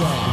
say.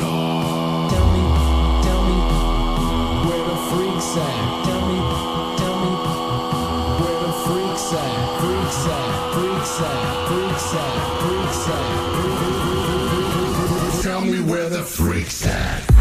Tell me, tell me where the freaks at. Tell me, tell me where the freaks at. Freaks at, freaks at, freaks at, freaks at. Tell me where the freaks at.